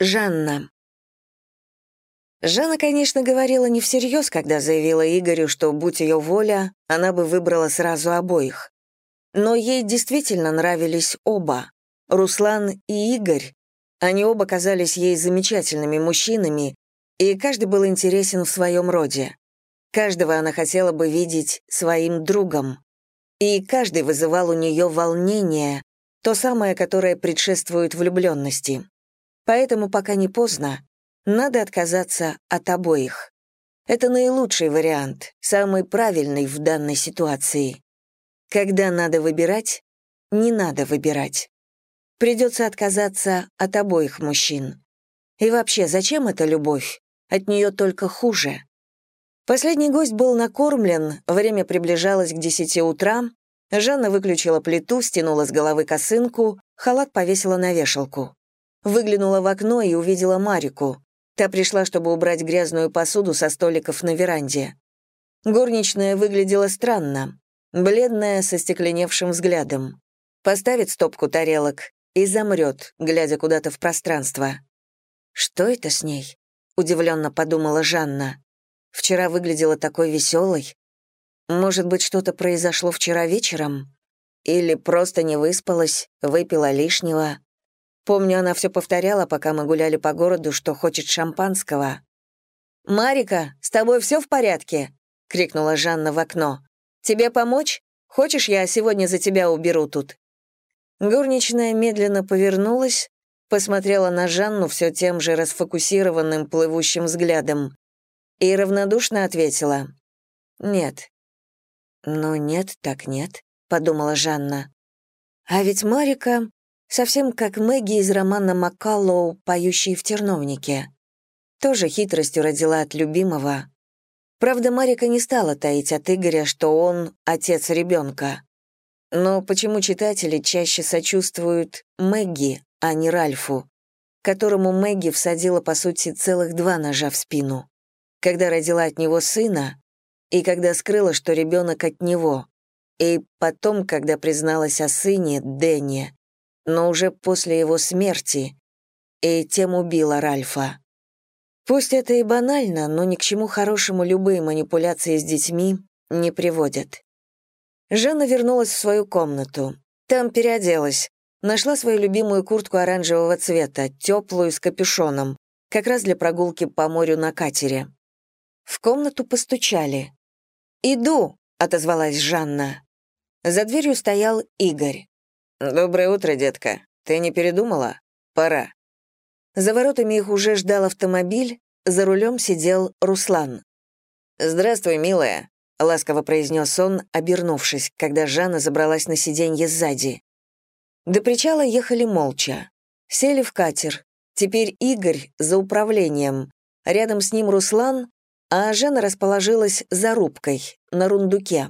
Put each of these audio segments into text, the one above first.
Жанна. Жанна, конечно, говорила не всерьез, когда заявила Игорю, что, будь ее воля, она бы выбрала сразу обоих. Но ей действительно нравились оба — Руслан и Игорь. Они оба казались ей замечательными мужчинами, и каждый был интересен в своем роде. Каждого она хотела бы видеть своим другом. И каждый вызывал у нее волнение, то самое, которое предшествует влюбленности. Поэтому пока не поздно, надо отказаться от обоих. Это наилучший вариант, самый правильный в данной ситуации. Когда надо выбирать, не надо выбирать. Придется отказаться от обоих мужчин. И вообще, зачем эта любовь? От нее только хуже. Последний гость был накормлен, время приближалось к десяти утра, Жанна выключила плиту, стянула с головы косынку, халат повесила на вешалку. Выглянула в окно и увидела Марику. Та пришла, чтобы убрать грязную посуду со столиков на веранде. Горничная выглядела странно, бледная, со стекленевшим взглядом. Поставит стопку тарелок и замрет, глядя куда-то в пространство. «Что это с ней?» — удивленно подумала Жанна. «Вчера выглядела такой веселой. Может быть, что-то произошло вчера вечером? Или просто не выспалась, выпила лишнего?» Помню, она все повторяла, пока мы гуляли по городу, что хочет шампанского. «Марика, с тобой все в порядке?» — крикнула Жанна в окно. «Тебе помочь? Хочешь, я сегодня за тебя уберу тут?» Горничная медленно повернулась, посмотрела на Жанну все тем же расфокусированным плывущим взглядом и равнодушно ответила «Нет». «Ну нет, так нет», — подумала Жанна. А ведь Марика Совсем как Мэгги из романа Маккаллоу «Поющие в терновнике». Тоже хитростью родила от любимого. Правда, Марика не стала таить от Игоря, что он — отец ребенка. Но почему читатели чаще сочувствуют Мэгги, а не Ральфу, которому Мэгги всадила, по сути, целых два ножа в спину, когда родила от него сына и когда скрыла, что ребенок от него, и потом, когда призналась о сыне, Дэнни, но уже после его смерти, и тем убила Ральфа. Пусть это и банально, но ни к чему хорошему любые манипуляции с детьми не приводят. Жанна вернулась в свою комнату. Там переоделась. Нашла свою любимую куртку оранжевого цвета, теплую, с капюшоном, как раз для прогулки по морю на катере. В комнату постучали. «Иду», — отозвалась Жанна. За дверью стоял Игорь. «Доброе утро, детка. Ты не передумала? Пора». За воротами их уже ждал автомобиль, за рулем сидел Руслан. «Здравствуй, милая», — ласково произнес он, обернувшись, когда Жанна забралась на сиденье сзади. До причала ехали молча. Сели в катер. Теперь Игорь за управлением. Рядом с ним Руслан, а Жанна расположилась за рубкой, на рундуке.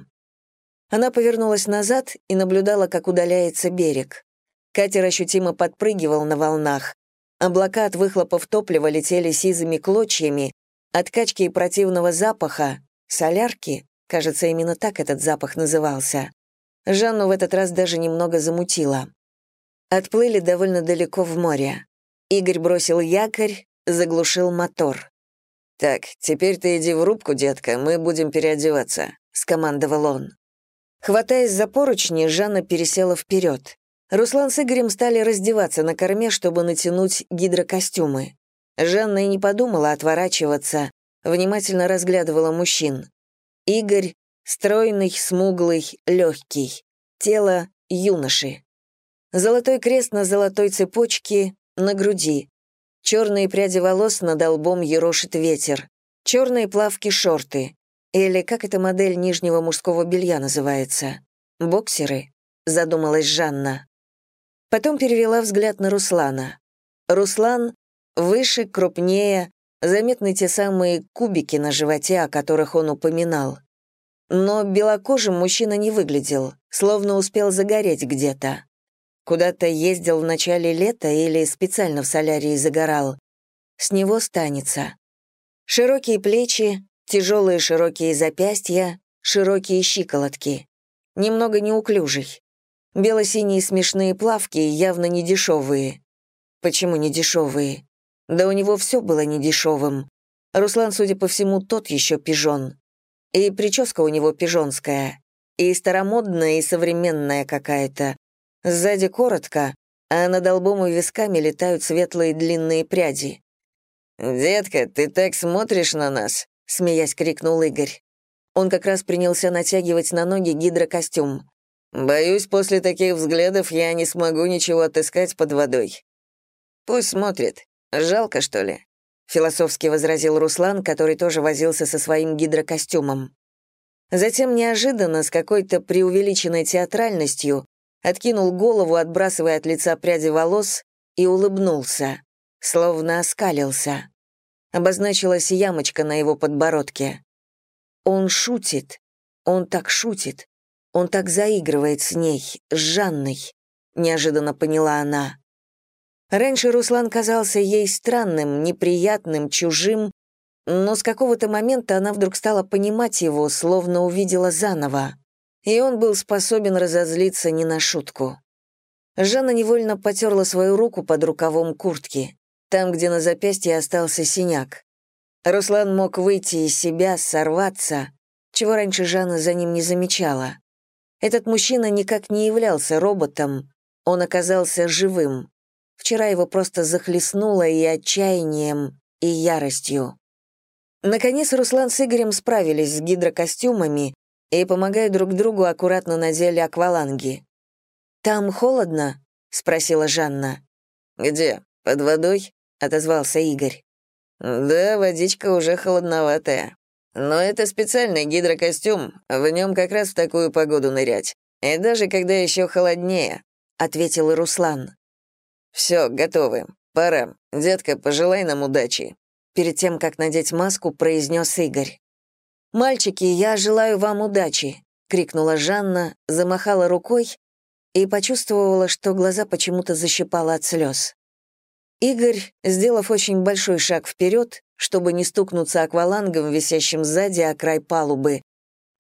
Она повернулась назад и наблюдала, как удаляется берег. Катер ощутимо подпрыгивал на волнах. Облака от выхлопов топлива летели сизыми клочьями, от качки и противного запаха, солярки, кажется, именно так этот запах назывался. Жанну в этот раз даже немного замутило. Отплыли довольно далеко в море. Игорь бросил якорь, заглушил мотор. «Так, теперь ты иди в рубку, детка, мы будем переодеваться», — скомандовал он. Хватаясь за поручни, Жанна пересела вперед. Руслан с Игорем стали раздеваться на корме, чтобы натянуть гидрокостюмы. Жанна и не подумала отворачиваться, внимательно разглядывала мужчин. Игорь — стройный, смуглый, легкий. Тело — юноши. Золотой крест на золотой цепочке на груди. Черные пряди волос над лбом ерошит ветер. Черные плавки-шорты. Или как эта модель нижнего мужского белья называется? Боксеры? Задумалась Жанна. Потом перевела взгляд на Руслана. Руслан выше, крупнее, заметны те самые кубики на животе, о которых он упоминал. Но белокожим мужчина не выглядел, словно успел загореть где-то. Куда-то ездил в начале лета или специально в солярии загорал. С него станется. Широкие плечи, Тяжелые широкие запястья, широкие щиколотки. Немного неуклюжий. Бело-синие смешные плавки, явно не дешевые. Почему не дешевые? Да у него все было недешевым. Руслан, судя по всему, тот еще пижон. И прическа у него пижонская. И старомодная, и современная какая-то. Сзади коротко, а над лбом и висками летают светлые длинные пряди. «Детка, ты так смотришь на нас!» — смеясь крикнул Игорь. Он как раз принялся натягивать на ноги гидрокостюм. «Боюсь, после таких взглядов я не смогу ничего отыскать под водой». «Пусть смотрит. Жалко, что ли?» — философски возразил Руслан, который тоже возился со своим гидрокостюмом. Затем неожиданно, с какой-то преувеличенной театральностью, откинул голову, отбрасывая от лица пряди волос, и улыбнулся, словно оскалился. Обозначилась ямочка на его подбородке. Он шутит. Он так шутит. Он так заигрывает с ней, с Жанной, неожиданно поняла она. Раньше Руслан казался ей странным, неприятным, чужим, но с какого-то момента она вдруг стала понимать его, словно увидела заново. И он был способен разозлиться не на шутку. Жанна невольно потерла свою руку под рукавом куртки, там, где на запястье остался синяк. Руслан мог выйти из себя, сорваться, чего раньше Жанна за ним не замечала. Этот мужчина никак не являлся роботом, он оказался живым. Вчера его просто захлестнуло и отчаянием, и яростью. Наконец Руслан с Игорем справились с гидрокостюмами и, помогая друг другу, аккуратно надели акваланги. «Там холодно?» — спросила Жанна. «Где? Под водой?» — отозвался Игорь. «Да, водичка уже холодноватая. Но это специальный гидрокостюм, в нем как раз в такую погоду нырять. И даже когда еще холоднее», — ответил Руслан. «Все, готовы. Пора. Детка, пожелай нам удачи». Перед тем, как надеть маску, произнес Игорь. «Мальчики, я желаю вам удачи», — крикнула Жанна, замахала рукой и почувствовала, что глаза почему-то защипала от слез. Игорь, сделав очень большой шаг вперед, чтобы не стукнуться аквалангом, висящим сзади о край палубы,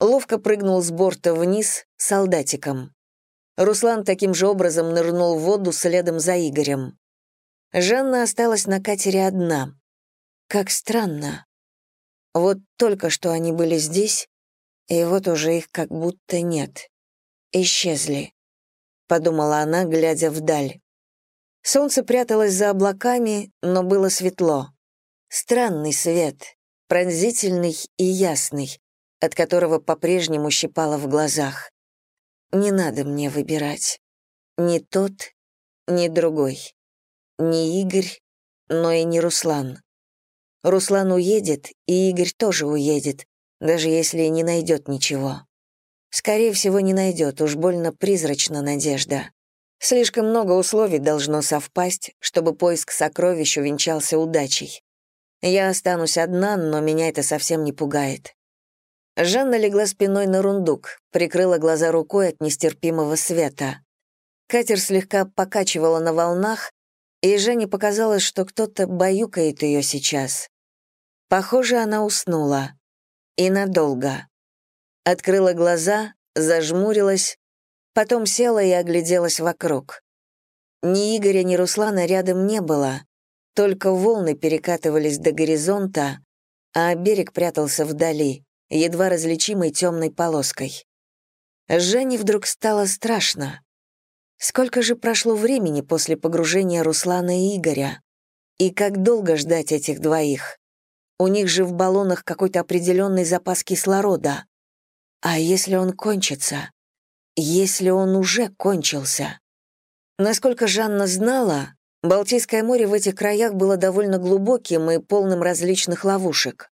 ловко прыгнул с борта вниз солдатиком. Руслан таким же образом нырнул в воду следом за Игорем. Жанна осталась на катере одна. Как странно. Вот только что они были здесь, и вот уже их как будто нет. Исчезли, — подумала она, глядя вдаль. Солнце пряталось за облаками, но было светло. Странный свет, пронзительный и ясный, от которого по-прежнему щипало в глазах. Не надо мне выбирать. Ни тот, ни другой. Ни Игорь, но и не Руслан. Руслан уедет, и Игорь тоже уедет, даже если не найдет ничего. Скорее всего, не найдет, уж больно призрачна надежда. Слишком много условий должно совпасть, чтобы поиск сокровищ увенчался удачей. Я останусь одна, но меня это совсем не пугает. Жанна легла спиной на рундук, прикрыла глаза рукой от нестерпимого света. Катер слегка покачивала на волнах, и Жене показалось, что кто-то баюкает ее сейчас. Похоже, она уснула. И надолго. Открыла глаза, зажмурилась, Потом села и огляделась вокруг. Ни Игоря, ни Руслана рядом не было, только волны перекатывались до горизонта, а берег прятался вдали, едва различимой темной полоской. Жене вдруг стало страшно. Сколько же прошло времени после погружения Руслана и Игоря? И как долго ждать этих двоих? У них же в баллонах какой-то определенный запас кислорода. А если он кончится? Если он уже кончился. Насколько Жанна знала, Балтийское море в этих краях было довольно глубоким и полным различных ловушек.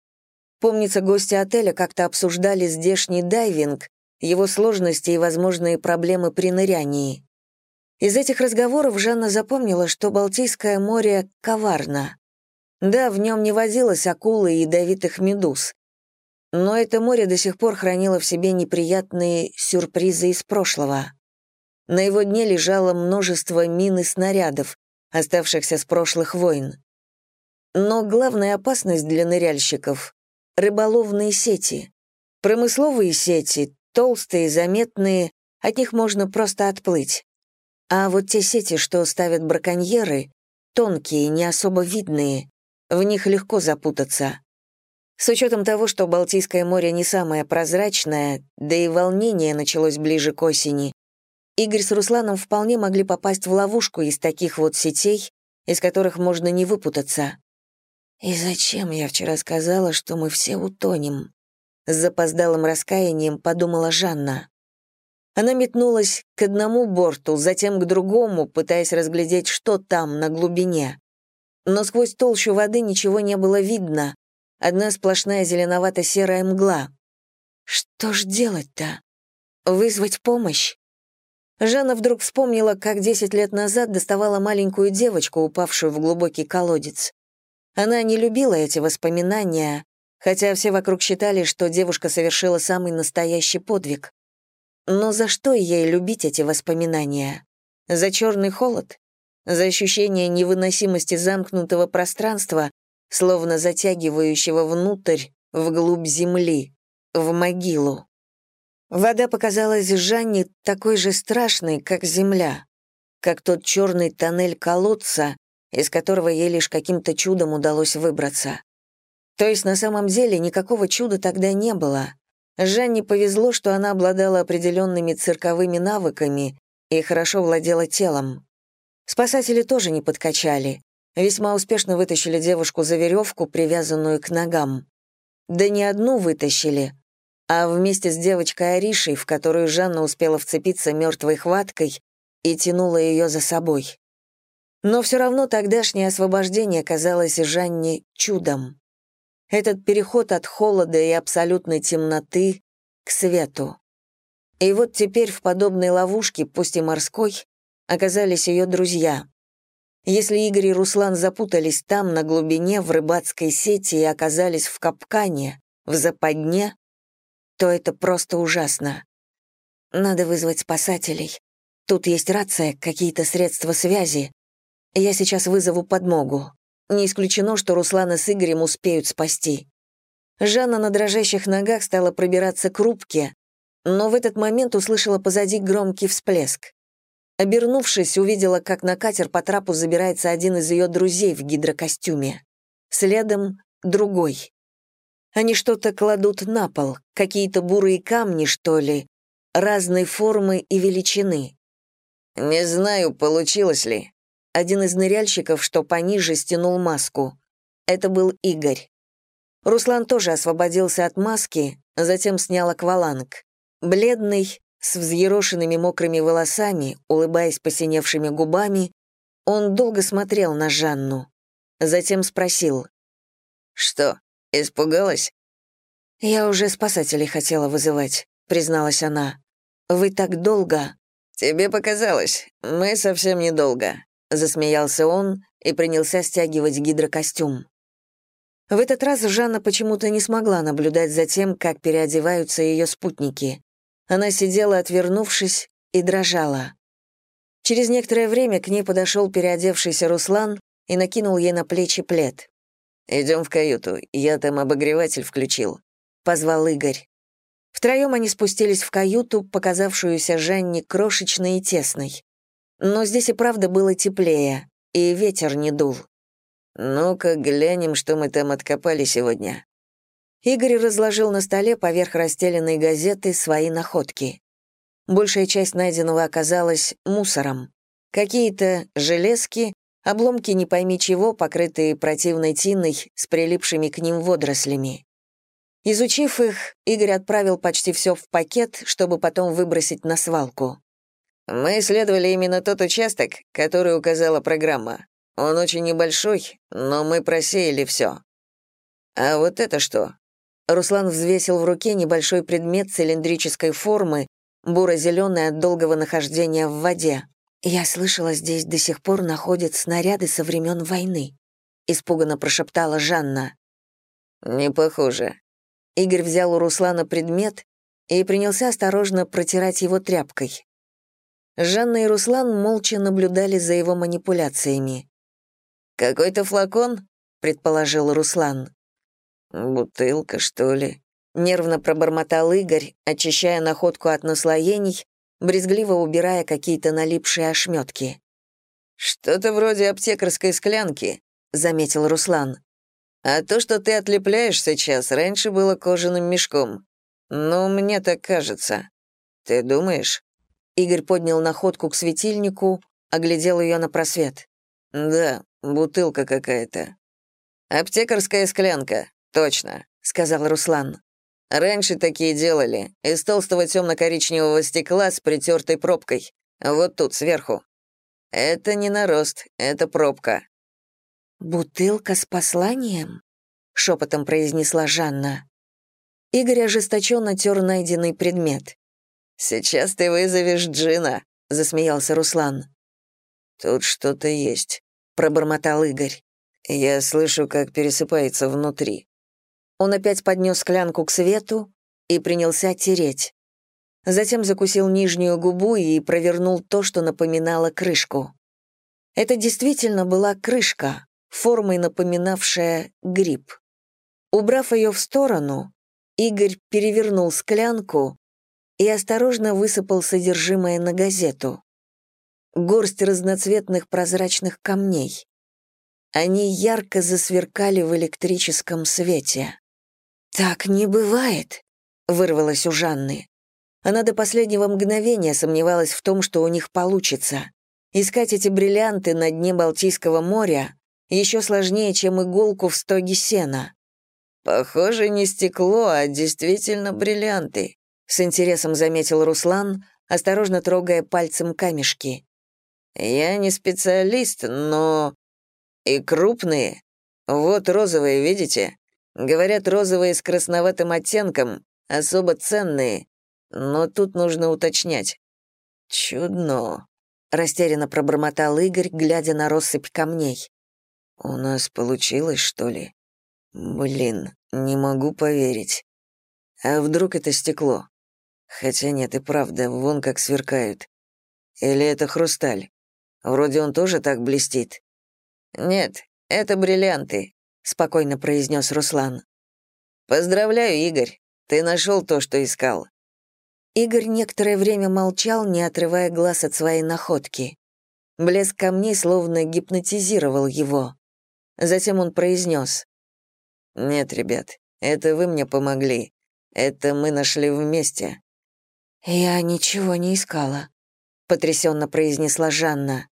Помнится, гости отеля как-то обсуждали здешний дайвинг, его сложности и возможные проблемы при нырянии. Из этих разговоров Жанна запомнила, что Балтийское море коварно. Да, в нем не водилось акулы и ядовитых медуз, но это море до сих пор хранило в себе неприятные сюрпризы из прошлого. На его дне лежало множество мин и снарядов, оставшихся с прошлых войн. Но главная опасность для ныряльщиков — рыболовные сети. Промысловые сети, толстые, заметные, от них можно просто отплыть. А вот те сети, что ставят браконьеры, тонкие, не особо видные. В них легко запутаться. С учетом того, что Балтийское море не самое прозрачное, да и волнение началось ближе к осени, Игорь с Русланом вполне могли попасть в ловушку из таких вот сетей, из которых можно не выпутаться. «И зачем я вчера сказала, что мы все утонем?» С запоздалым раскаянием подумала Жанна. Она метнулась к одному борту, затем к другому, пытаясь разглядеть, что там, на глубине. Но сквозь толщу воды ничего не было видно. Одна сплошная зеленовато-серая мгла. Что ж делать-то? Вызвать помощь? Жанна вдруг вспомнила, как десять лет назад доставала маленькую девочку, упавшую в глубокий колодец. Она не любила эти воспоминания, хотя все вокруг считали, что девушка совершила самый настоящий подвиг. Но за что ей любить эти воспоминания? За черный холод? За ощущение невыносимости замкнутого пространства, словно затягивающего внутрь, вглубь земли, в могилу? Вода показалась Жанне такой же страшной, как земля, как тот черный тоннель колодца, из которого ей лишь каким-то чудом удалось выбраться. То есть на самом деле никакого чуда тогда не было. Жанне повезло, что она обладала определенными цирковыми навыками и хорошо владела телом. Спасатели тоже не подкачали. Весьма успешно вытащили девушку за веревку, привязанную к ногам. Да не одну вытащили, а вместе с девочкой Аришей, в которую Жанна успела вцепиться мертвой хваткой и тянула ее за собой. Но все равно тогдашнее освобождение казалось Жанне чудом этот переход от холода и абсолютной темноты к свету. И вот теперь в подобной ловушке, пусть и морской, оказались ее друзья. Если Игорь и Руслан запутались там, на глубине, в рыбацкой сети и оказались в капкане, в западне, то это просто ужасно. Надо вызвать спасателей. Тут есть рация, какие-то средства связи. Я сейчас вызову подмогу. Не исключено, что Руслана с Игорем успеют спасти. Жанна на дрожащих ногах стала пробираться к рубке, но в этот момент услышала позади громкий всплеск. Обернувшись, увидела, как на катер по трапу забирается один из ее друзей в гидрокостюме. Следом — другой. Они что-то кладут на пол, какие-то бурые камни, что ли, разной формы и величины. «Не знаю, получилось ли», один из ныряльщиков, что пониже, стянул маску. Это был Игорь. Руслан тоже освободился от маски, затем снял акваланг. Бледный, с взъерошенными мокрыми волосами, улыбаясь посиневшими губами, он долго смотрел на Жанну. Затем спросил. «Что, испугалась?» «Я уже спасателей хотела вызывать», — призналась она. «Вы так долго...» «Тебе показалось. Мы совсем недолго. Засмеялся он и принялся стягивать гидрокостюм. В этот раз Жанна почему-то не смогла наблюдать за тем, как переодеваются ее спутники. Она сидела, отвернувшись, и дрожала. Через некоторое время к ней подошел переодевшийся Руслан и накинул ей на плечи плед. «Идем в каюту, я там обогреватель включил», — позвал Игорь. Втроем они спустились в каюту, показавшуюся Жанне крошечной и тесной. Но здесь и правда было теплее, и ветер не дул. «Ну-ка, глянем, что мы там откопали сегодня». Игорь разложил на столе поверх расстеленной газеты свои находки. Большая часть найденного оказалась мусором. Какие-то железки, обломки не пойми чего, покрытые противной тиной с прилипшими к ним водорослями. Изучив их, Игорь отправил почти все в пакет, чтобы потом выбросить на свалку. Мы исследовали именно тот участок, который указала программа. Он очень небольшой, но мы просеяли все. А вот это что? Руслан взвесил в руке небольшой предмет цилиндрической формы, буро-зеленый от долгого нахождения в воде. «Я слышала, здесь до сих пор находят снаряды со времен войны», — испуганно прошептала Жанна. «Не похоже». Игорь взял у Руслана предмет и принялся осторожно протирать его тряпкой. Жанна и Руслан молча наблюдали за его манипуляциями. «Какой-то флакон?» — предположил Руслан. «Бутылка, что ли?» — нервно пробормотал Игорь, очищая находку от наслоений, брезгливо убирая какие-то налипшие ошметки. «Что-то вроде аптекарской склянки», — заметил Руслан. «А то, что ты отлепляешь сейчас, раньше было кожаным мешком. Ну, мне так кажется. Ты думаешь?» Игорь поднял находку к светильнику, оглядел ее на просвет. «Да, бутылка какая-то». «Аптекарская склянка, точно», — сказал Руслан. «Раньше такие делали, из толстого темно-коричневого стекла с притертой пробкой. Вот тут, сверху. Это не нарост, это пробка». «Бутылка с посланием?» — шепотом произнесла Жанна. Игорь ожесточенно тер найденный предмет. «Сейчас ты вызовешь Джина», — засмеялся Руслан. «Тут что-то есть», — пробормотал Игорь. «Я слышу, как пересыпается внутри». Он опять поднес склянку к свету и принялся тереть. Затем закусил нижнюю губу и провернул то, что напоминало крышку. Это действительно была крышка, формой напоминавшая гриб. Убрав ее в сторону, Игорь перевернул склянку и осторожно высыпал содержимое на газету. Горсть разноцветных прозрачных камней. Они ярко засверкали в электрическом свете. «Так не бывает», — вырвалось у Жанны. Она до последнего мгновения сомневалась в том, что у них получится. Искать эти бриллианты на дне Балтийского моря еще сложнее, чем иголку в стоге сена. «Похоже, не стекло, а действительно бриллианты», с интересом заметил Руслан, осторожно трогая пальцем камешки. «Я не специалист, но... И крупные. Вот розовые, видите? Говорят, розовые с красноватым оттенком, особо ценные. Но тут нужно уточнять. Чудно», — растерянно пробормотал Игорь, глядя на россыпь камней. «У нас получилось, что ли? Блин, не могу поверить. А вдруг это стекло? Хотя нет, и правда, вон как сверкают. Или это хрусталь? Вроде он тоже так блестит. Нет, это бриллианты, спокойно произнес Руслан. Поздравляю, Игорь. Ты нашел то, что искал. Игорь некоторое время молчал, не отрывая глаз от своей находки. Блеск камней словно гипнотизировал его. Затем он произнес. «Нет, ребят, это вы мне помогли. Это мы нашли вместе. «Я ничего не искала», — потрясенно произнесла Жанна.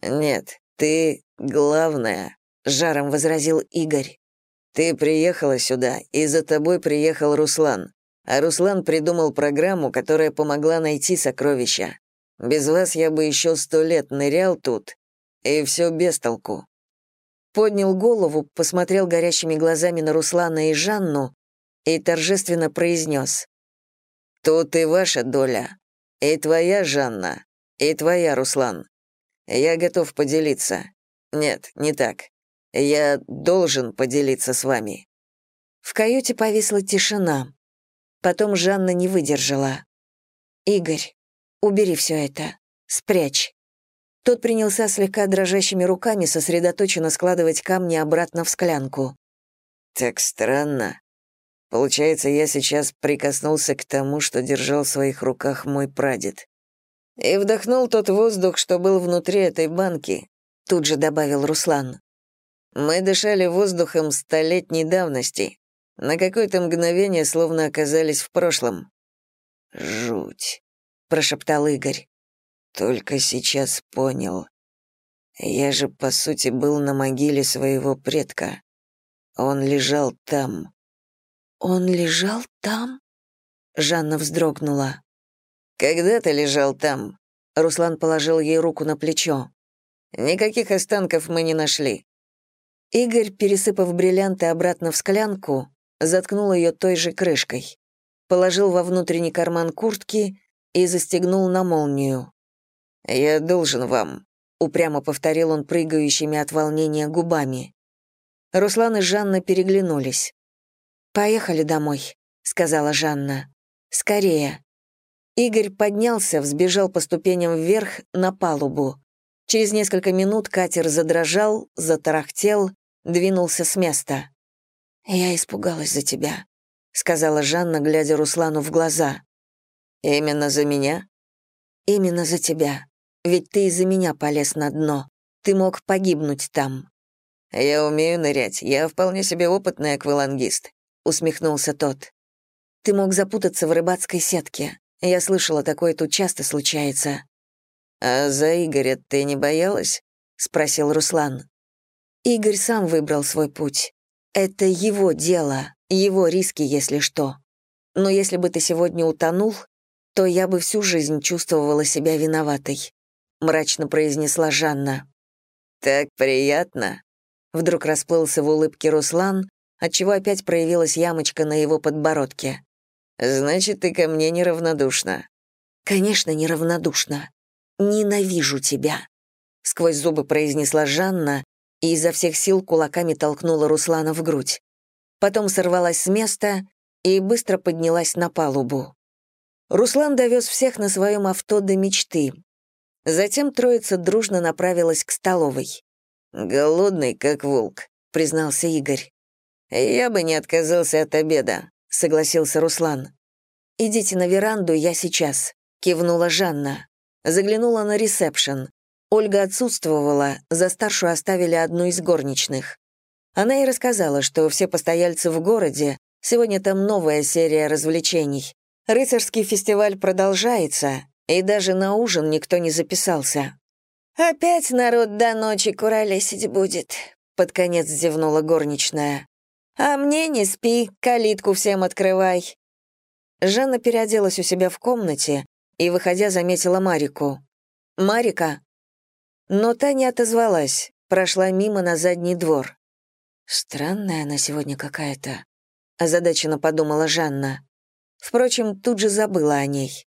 «Нет, ты главная», — жаром возразил Игорь. «Ты приехала сюда, и за тобой приехал Руслан. А Руслан придумал программу, которая помогла найти сокровища. Без вас я бы еще сто лет нырял тут, и все без толку». Поднял голову, посмотрел горящими глазами на Руслана и Жанну и торжественно произнес. Тут и ваша доля. И твоя, Жанна. И твоя, Руслан. Я готов поделиться. Нет, не так. Я должен поделиться с вами». В каюте повисла тишина. Потом Жанна не выдержала. «Игорь, убери все это. Спрячь». Тот принялся слегка дрожащими руками сосредоточенно складывать камни обратно в склянку. «Так странно. Получается, я сейчас прикоснулся к тому, что держал в своих руках мой прадед. И вдохнул тот воздух, что был внутри этой банки, тут же добавил Руслан. Мы дышали воздухом столетней давности. На какое-то мгновение словно оказались в прошлом. «Жуть», — прошептал Игорь. «Только сейчас понял. Я же, по сути, был на могиле своего предка. Он лежал там, «Он лежал там?» Жанна вздрогнула. «Когда-то лежал там». Руслан положил ей руку на плечо. «Никаких останков мы не нашли». Игорь, пересыпав бриллианты обратно в склянку, заткнул ее той же крышкой, положил во внутренний карман куртки и застегнул на молнию. «Я должен вам», — упрямо повторил он прыгающими от волнения губами. Руслан и Жанна переглянулись. «Поехали домой», — сказала Жанна. «Скорее». Игорь поднялся, взбежал по ступеням вверх на палубу. Через несколько минут катер задрожал, затарахтел, двинулся с места. «Я испугалась за тебя», — сказала Жанна, глядя Руслану в глаза. «Именно за меня?» «Именно за тебя. Ведь ты из-за меня полез на дно. Ты мог погибнуть там». «Я умею нырять. Я вполне себе опытный аквалангист», — усмехнулся тот. «Ты мог запутаться в рыбацкой сетке. Я слышала, такое тут часто случается». «А за Игоря ты не боялась?» — спросил Руслан. Игорь сам выбрал свой путь. Это его дело, его риски, если что. Но если бы ты сегодня утонул, то я бы всю жизнь чувствовала себя виноватой», — мрачно произнесла Жанна. «Так приятно», — вдруг расплылся в улыбке Руслан, отчего опять проявилась ямочка на его подбородке. «Значит, ты ко мне неравнодушна». «Конечно, неравнодушна. Ненавижу тебя», — сквозь зубы произнесла Жанна и изо всех сил кулаками толкнула Руслана в грудь. Потом сорвалась с места и быстро поднялась на палубу. Руслан довез всех на своем авто до мечты. Затем троица дружно направилась к столовой. «Голодный, как волк», — признался Игорь. «Я бы не отказался от обеда», — согласился Руслан. «Идите на веранду, я сейчас», — кивнула Жанна. Заглянула на ресепшн. Ольга отсутствовала, за старшую оставили одну из горничных. Она и рассказала, что все постояльцы в городе, сегодня там новая серия развлечений. Рыцарский фестиваль продолжается, и даже на ужин никто не записался. «Опять народ до ночи куролесить будет», — под конец зевнула горничная. «А мне не спи, калитку всем открывай». Жанна переоделась у себя в комнате и, выходя, заметила Марику. «Марика, но та не отозвалась, прошла мимо на задний двор. «Странная она сегодня какая-то», — озадаченно подумала Жанна. Впрочем, тут же забыла о ней.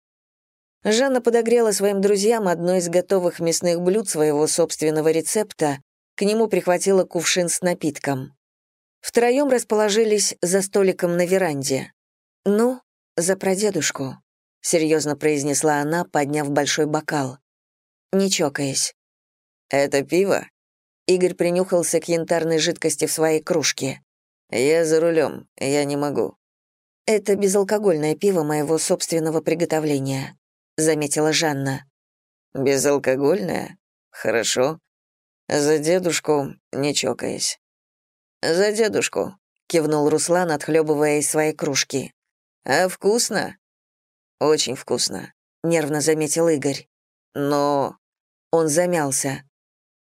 Жанна подогрела своим друзьям одно из готовых мясных блюд своего собственного рецепта, к нему прихватила кувшин с напитком. Втроем расположились за столиком на веранде. «Ну, за прадедушку», — серьезно произнесла она, подняв большой бокал. Не чокаясь. «Это пиво?» Игорь принюхался к янтарной жидкости в своей кружке. «Я за рулем, я не могу». «Это безалкогольное пиво моего собственного приготовления», — заметила Жанна. «Безалкогольное? Хорошо. За дедушку, не чокаясь». «За дедушку», — кивнул Руслан, отхлебывая из своей кружки. «А вкусно?» «Очень вкусно», — нервно заметил Игорь. «Но...» Он замялся.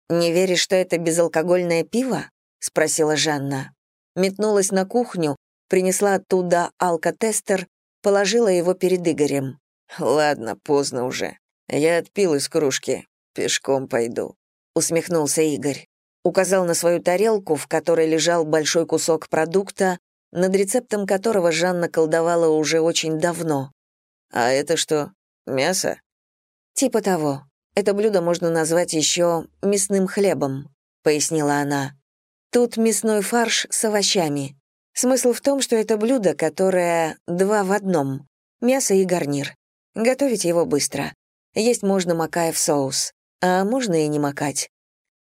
«Не веришь, что это безалкогольное пиво?» — спросила Жанна. Метнулась на кухню, принесла оттуда алкотестер, положила его перед Игорем. «Ладно, поздно уже. Я отпил из кружки. Пешком пойду», — усмехнулся Игорь. Указал на свою тарелку, в которой лежал большой кусок продукта, над рецептом которого Жанна колдовала уже очень давно. «А это что, мясо?» «Типа того. Это блюдо можно назвать еще мясным хлебом», — пояснила она. «Тут мясной фарш с овощами. Смысл в том, что это блюдо, которое два в одном — мясо и гарнир. Готовить его быстро. Есть можно макая в соус, а можно и не макать».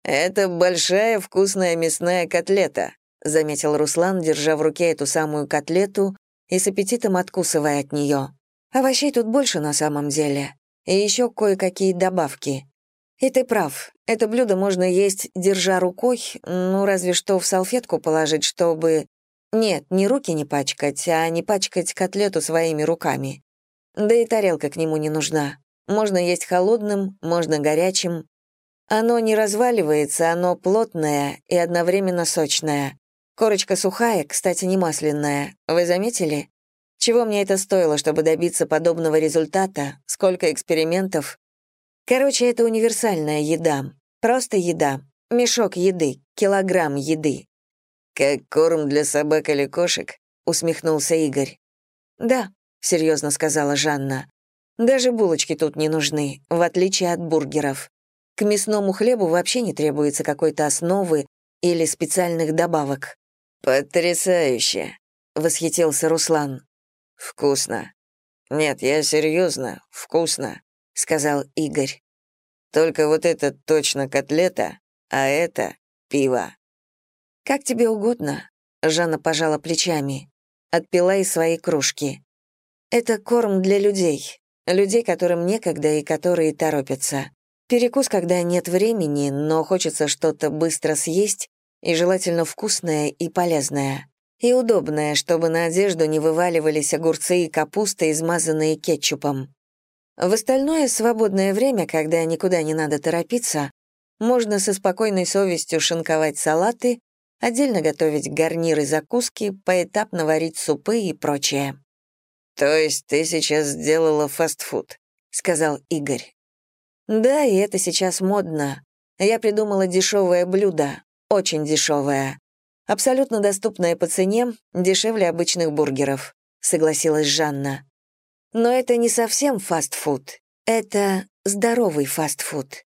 «Это большая вкусная мясная котлета», — заметил Руслан, держа в руке эту самую котлету и с аппетитом откусывая от нее. «Овощей тут больше на самом деле и еще кое-какие добавки. И ты прав, это блюдо можно есть, держа рукой, ну, разве что в салфетку положить, чтобы... Нет, не руки не пачкать, а не пачкать котлету своими руками. Да и тарелка к нему не нужна. Можно есть холодным, можно горячим. Оно не разваливается, оно плотное и одновременно сочное. Корочка сухая, кстати, не масляная. Вы заметили? Чего мне это стоило, чтобы добиться подобного результата? Сколько экспериментов? Короче, это универсальная еда. Просто еда. Мешок еды, килограмм еды. «Как корм для собак или кошек?» — усмехнулся Игорь. «Да», — серьезно сказала Жанна. «Даже булочки тут не нужны, в отличие от бургеров. К мясному хлебу вообще не требуется какой-то основы или специальных добавок». «Потрясающе!» — восхитился Руслан. «Вкусно. Нет, я серьезно, вкусно», — сказал Игорь. «Только вот это точно котлета, а это пиво». «Как тебе угодно», — Жанна пожала плечами. Отпила из своей кружки. «Это корм для людей, людей, которым некогда и которые торопятся. Перекус, когда нет времени, но хочется что-то быстро съесть, и желательно вкусное и полезное. И удобное, чтобы на одежду не вываливались огурцы и капуста, измазанные кетчупом. В остальное свободное время, когда никуда не надо торопиться, можно со спокойной совестью шинковать салаты, отдельно готовить гарниры закуски, поэтапно варить супы и прочее. «То есть ты сейчас сделала фастфуд?» — сказал Игорь. «Да, и это сейчас модно. Я придумала дешевое блюдо, очень дешевое. Абсолютно доступное по цене, дешевле обычных бургеров», — согласилась Жанна. «Но это не совсем фастфуд. Это здоровый фастфуд».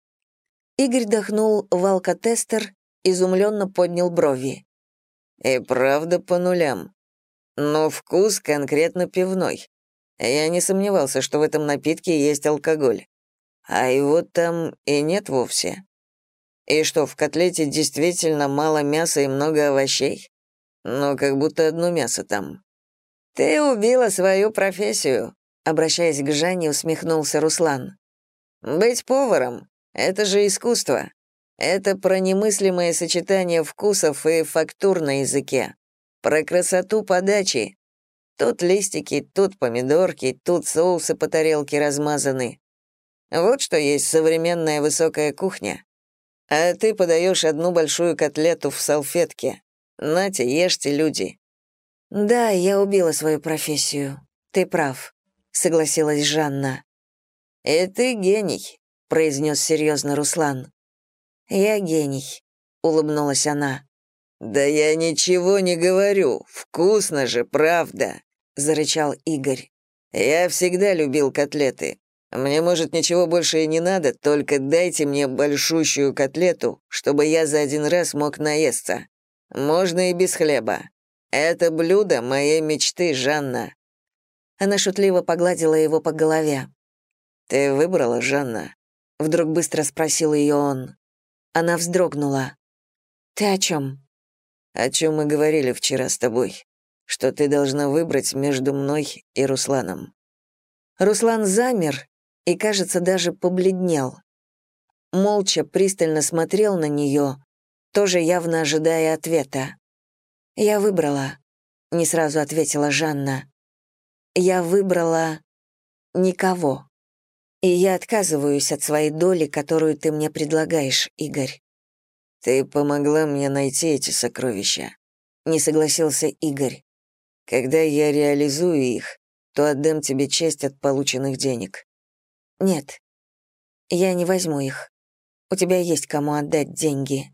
Игорь дохнул в алкотестер, изумленно поднял брови. «И правда по нулям. Но вкус конкретно пивной. Я не сомневался, что в этом напитке есть алкоголь. А его там и нет вовсе. И что, в котлете действительно мало мяса и много овощей? Ну, как будто одно мясо там. «Ты убила свою профессию», — обращаясь к Жанне, усмехнулся Руслан. «Быть поваром — это же искусство. Это про немыслимое сочетание вкусов и фактур на языке. Про красоту подачи. Тут листики, тут помидорки, тут соусы по тарелке размазаны. Вот что есть современная высокая кухня. А ты подаешь одну большую котлету в салфетке. Нате, ешьте, люди». «Да, я убила свою профессию. Ты прав», — согласилась Жанна. «И ты гений», — произнес серьезно Руслан. «Я гений», — улыбнулась она. «Да я ничего не говорю. Вкусно же, правда», — зарычал Игорь. «Я всегда любил котлеты. Мне, может, ничего больше и не надо, только дайте мне большущую котлету, чтобы я за один раз мог наесться. Можно и без хлеба. Это блюдо моей мечты, Жанна». Она шутливо погладила его по голове. «Ты выбрала, Жанна?» Вдруг быстро спросил ее он. Она вздрогнула. «Ты о чем?» «О чем мы говорили вчера с тобой, что ты должна выбрать между мной и Русланом». Руслан замер и, кажется, даже побледнел. Молча пристально смотрел на нее, тоже явно ожидая ответа. «Я выбрала», — не сразу ответила Жанна. «Я выбрала никого. И я отказываюсь от своей доли, которую ты мне предлагаешь, Игорь. «Ты помогла мне найти эти сокровища», — не согласился Игорь. «Когда я реализую их, то отдам тебе часть от полученных денег». «Нет, я не возьму их. У тебя есть кому отдать деньги».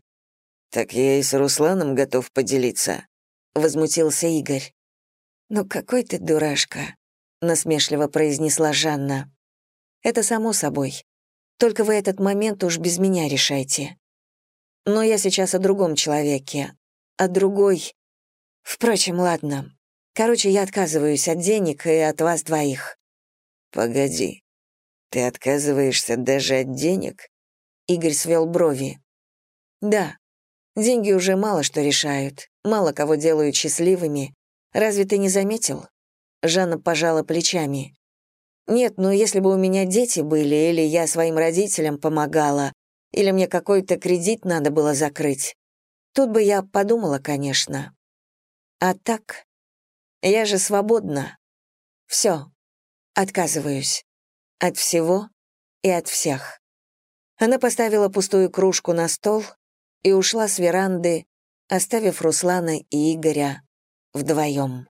«Так я и с Русланом готов поделиться», — возмутился Игорь. «Ну какой ты дурашка», — насмешливо произнесла Жанна. «Это само собой. Только вы этот момент уж без меня решайте. Но я сейчас о другом человеке, о другой... Впрочем, ладно. Короче, я отказываюсь от денег и от вас двоих». «Погоди, ты отказываешься даже от денег?» Игорь свел брови. «Да, деньги уже мало что решают, мало кого делают счастливыми. Разве ты не заметил?» Жанна пожала плечами. «Нет, но если бы у меня дети были, или я своим родителям помогала, или мне какой-то кредит надо было закрыть. Тут бы я подумала, конечно. А так, я же свободна. Все, отказываюсь. От всего и от всех. Она поставила пустую кружку на стол и ушла с веранды, оставив Руслана и Игоря вдвоем.